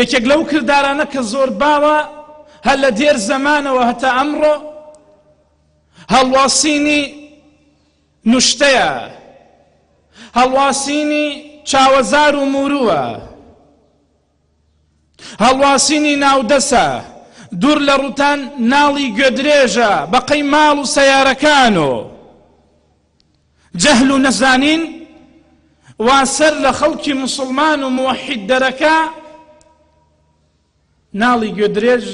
یەکێک لەو کردارانە کە زۆر باوە هەر لە دێر زەمانەوە هەتا ئەمڕۆ هەڵواسینی نوشتەیە هەڵواسینی چاوەزار و مورووە هەڵواسینی ناودەسە دوور لە ڕوتان ناڵی گوێدرێژە بەقەی ماڵ و سەیارەکان و جەهل و نەزانین وا سەر لە خەڵکی موسڵمان و موحید دەرەکە ناڵی گوێدرێژ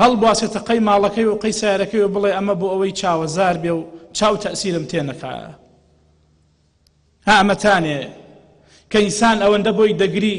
هەڵبواسێ تەقەی ماڵەکەی و قەی سارەکەی و بڵێ ئەمە بۆ ئەوەی چاوەزار بێ و چاو تەسیرم تێنەکە هامەتانێ کە ئینسان ئەوەندە بۆی دەگری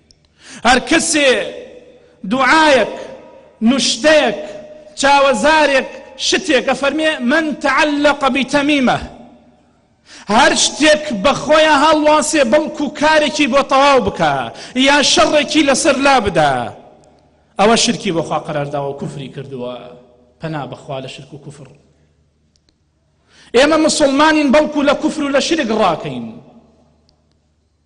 هەر کەسێ دوعایەک نوشتەیەک چاوەزارێک شتێک ئەفەرمێ من تعلق بتمیمە هەر شتێک بەخۆیان هەڵواسێ بەڵکو کارێکی بۆ تەواو بکە یا شەڕێکی لەسەر لا بدا ئەوە شرکی بۆخوا قەرارداوە کوفری کردووە پەنا بەخوا لە شرک و کوفر ئێمە مسلمانین بەڵکو لە کوفر و لە شرک ڕاکەین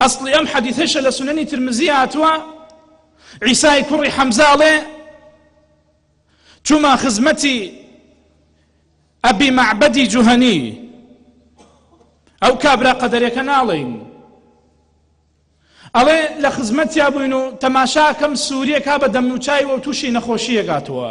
ئەسڵی ئەم حەدیثەشە لە سونەنی ترمزی هاتووە عیسای کوڕی حەمزە ئەڵێ چوومە خزمەتی ئەبی مەعبەدی جوهەنی ئەو کابرا قەدەرەکە ناڵێین ئەڵێ لە خزمەتیا بووین و تەماشاکەم سووریەکە بە دەمنوچایەوە تووشی نەخۆشیەکاتوە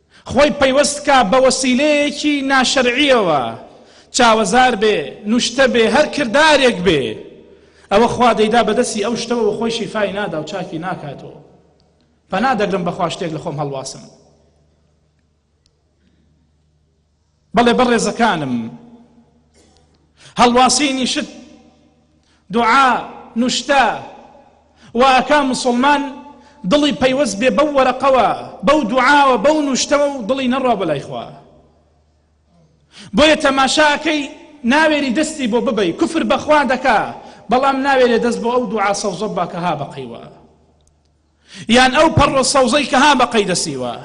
خۆی پەیوەست کا بە وەسیلەیەکی ناشەرعیەوە، چاوەزار بێ، نوشتە بێ، هەر کردارێک بێ، ئەوە خوا دەیدا بە دەستی ئەو شتەوە و خۆی شیفای نادا و چاکی ناکات و پەنا دەگرم بەخوا شتێک لە خۆم هەڵواسم. بەڵێ بەڕێزەکانم هەڵواسینی شت دوعا نوشتە وا ئەکا مسلمان دڵی پەیوەست بێ بەو وەرەقەوە بەو دوعاوە بەو نوشتەوە و دڵی نەڕوا بەلای خوا بۆیە تەماشاکەی ناوێری دەستی بۆ ببەی کوفر بەخوا دەکا بەڵام ناوێرێ دەست بۆ ئەو دوعا سەوزە باکە ها بەقیوە یان ئەو پەڕۆ سەوزەی کە ها بەقەی دەسیوە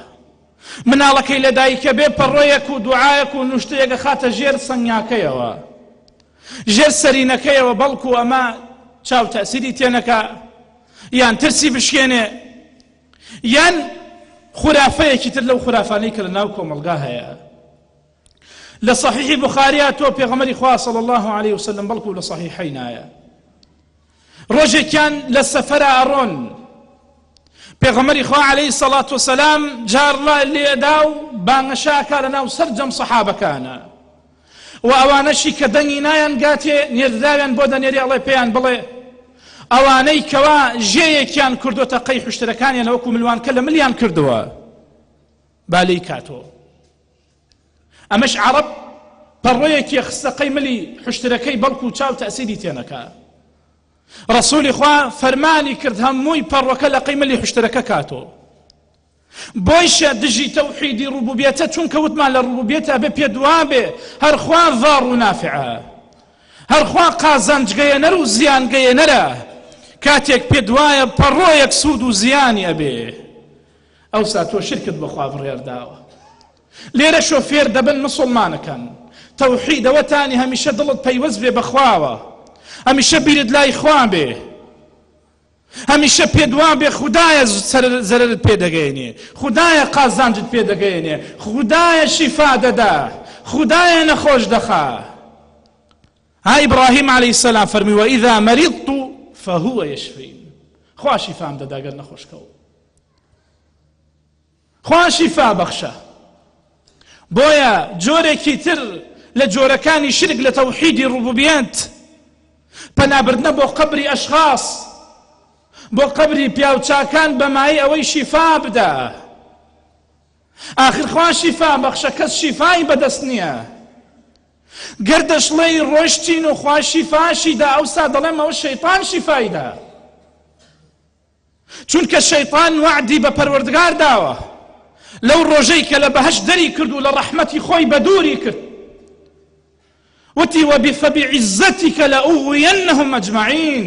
مناڵەکەی لە دایکە بێ پەڕۆیەک و دوعایەک و نوشتەیەک ئەخاتە ژێر سەنگاکەیەوە ژێر سەرینەکەیەوە بەڵکو ئەمە چاو تەسیری تێنەکە یان ترسی بشکێنێ یان خورافەیەکی تر لەو خورافانەی کە لە ناو کۆمەلگا هەیە لە صحیحی بخاری هاتووە پێغەمبەری خوا صلی اللە علیە وسلم بەڵکو لە صحیحینایە ڕۆژێکیان لە سەفەرە ئەڕۆن پێغەمەری خوا عليهەی سەڵات و سەسلام جارڵا لێدا و بانگەشاکە لە ناو سەررجەم سەحابەکانە و ئەوانەشی کە دەنگی نایەن گاتێ نێردراویان بۆ دەنێری ئەڵێ پێیان بڵێ ئەوانەی کەوا ژێیەکیان کردوتە قەی حشتەکانیان لەوەکو ملوانکە لە ملیان کردووە بالی کاتۆ ئەمەش عەڕەب پەڕۆیەکیە خستە قەی ملی حشترەکەی بەڵکو چاو تەئسیری تێنەکا ڕسولی خوا فەرمانی کرد هەمووی پەڕۆکە لە قەی ملی حشترەکە کاتۆ بۆیشە دژی تەوحیدی ڕوبوبێتە چونکە وتمان لە ڕوبوبێتە بە پێ دوابێ هەرخوا ڤاڕ و نافعە هەرخوا قازانجگەیەنەر و زیانگەیەنەرە کاتێک پێ دوایە پەڕۆیەک سوود و زیانی ئەبێ ئەوسا تۆ شرکت بە خوا بڕیار داوە لێرە شۆفێر دەبن مسوڵمانەکان تەوحید ئەوە تانی هەمیشە دڵت پەیوەست بێ بەخواوە هەمیشە بیرت لای خوا بێ هەمیشە پێدوان بێ خدایە زەرت پێدەگەێنێ خدایە قازانجت پێدەگەێنێ خدایە شیفا دەدا خدایە نەخۆش دەخا ها ابراهیم علیە السلام فەرمی و اذا مریضت فهو یشفین خوا شیفام دەدا گەر نەخۆشکەوم خوا شیفا بەخشە بۆیە جۆرێکی تر لە جۆرەکانی شرک لە تەوحیدی ڕوبوبیەت پەنابردنە بۆ قبری ئەشخاص بۆ قبری پیاوچاکان بەمایی ئەوەی شیفا بدە ئاخر خوا شیفا بەخشە کەس شیفای بەدەست نییە گەر دەشڵێی ڕۆشتین و خوا شیفاشی دا ئەوسا دەڵێم ئەوە شەیتان شیفای دا چونکە شەیتان وەعدی بە پەروەردگار داوە لەو ڕۆژەی کە لە بەهەشت دەری کرد و لە ڕەحمەتی خۆی بەدووری کرد وتی وە فبعزتك لأغوينهم أجمعين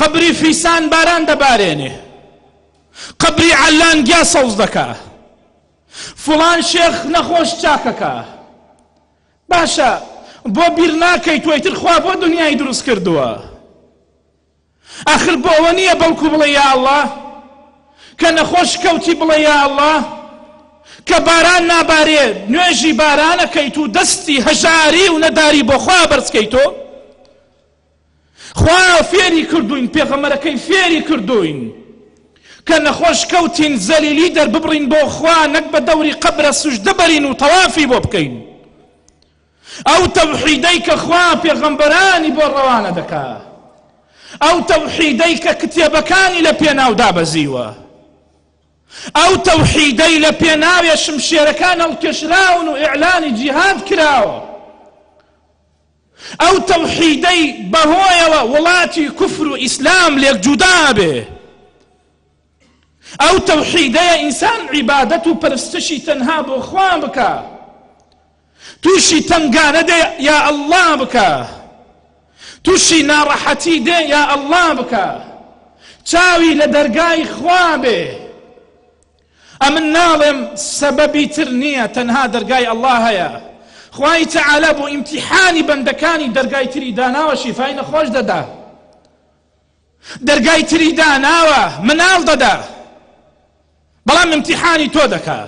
قەبری فیسان باران دەبارێنێ قەبری عەلان گیا سەوز دەکا فڵان شێخ نەخۆش چاکەکە باشە بۆ بیر ناکەی تۆی تر خوا بۆ دنیای دروست کردووە ئاخر بۆەوە نییە بەڵکو بڵێ یا الله کە نەخۆش کەوتی بڵێ یا الله کە باران نابارێ نوێژی بارانەکەیت و دەستی هەژاری و نەداری بۆخوا بەرزکەیتۆ خوایە فێری کردووین پێغەمبەرەکەی فێری کردووین کە نەخۆش کەوتین زەلیلی دەرببڕین بۆ خوا نەک بە دەوری قەبرە سوژدە بەرین و تەوافی بۆ بکەین ئەو تەوحیدەی کە خوا پێغەمبەرانی بۆ ڕەوانە دەکا ئەو تەوحیدەی کە کتێبەکانی لە پێناو دابەزیوە ئەو تەوحیدەی لە پێناوێ شمشێرەکان هەڵکێشراون و ئیعلانی جیهاد کراوە ئەو تەوحیدەی بەهۆیەوە وڵاتی کوفر و ئیسلام لێک جودا ئەبێ، ئەو تەوحیدەیە ئینسان عیبادەت و پەرستشی تەنها بۆ خوا بکا، تووشی تەنگانە دێ یا اللە بکا، تووشی ناڕەحەتی دێ یا اللە بکا، چاوی لە دەرگای خوا بێ. ئەمن ناڵێم سەبەبی تر نیە تەنها دەرگای اللە هەیە خوای تعالی بۆ ئیمتیحانی بەندەکانی دەرگای تری داناوە شیفای نەخۆش دەدا دەرگای تری داناوە مناڵ دەدا بەڵام ئیمتیحانی تۆ دەکا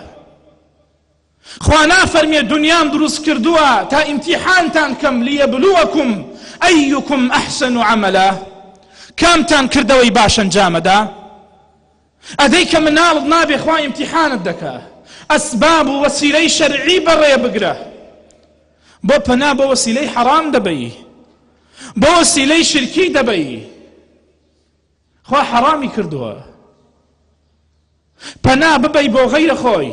خوا نافەرمێ دونیام دروست کردووە تا ئیمتیحانتان بکەم لیبلوکم ایکم احسن عملا کامتان کردەوەی باش ئەنجامەدا ئەدەی کە مناڵت نابێ خوا ئیمتیحانت دەکا ئەسباب و وەسیلەی شەرعی بەڕێ بگرە بۆ پەنا بۆ وەسیلەی حەرام دەبەی بۆ وەسیلەی شرکی دەبەی خوا حەڕامی کردووە پەنا ببەی بۆ غەیرە خۆی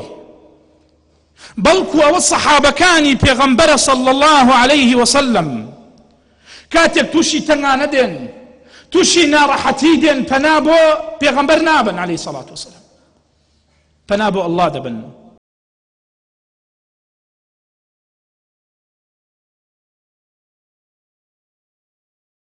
بەڵکو ئەوە سەحابەکانی پێغەمبەرە صلی الله عليه وسلم کاتێک تووشی تەنگانە دێن تووشی ناڕەحەتی دێن پەنا بۆ پێغەمبەر نابن عليه سەڵات وسلم پەنا بۆ ئەللا دەبن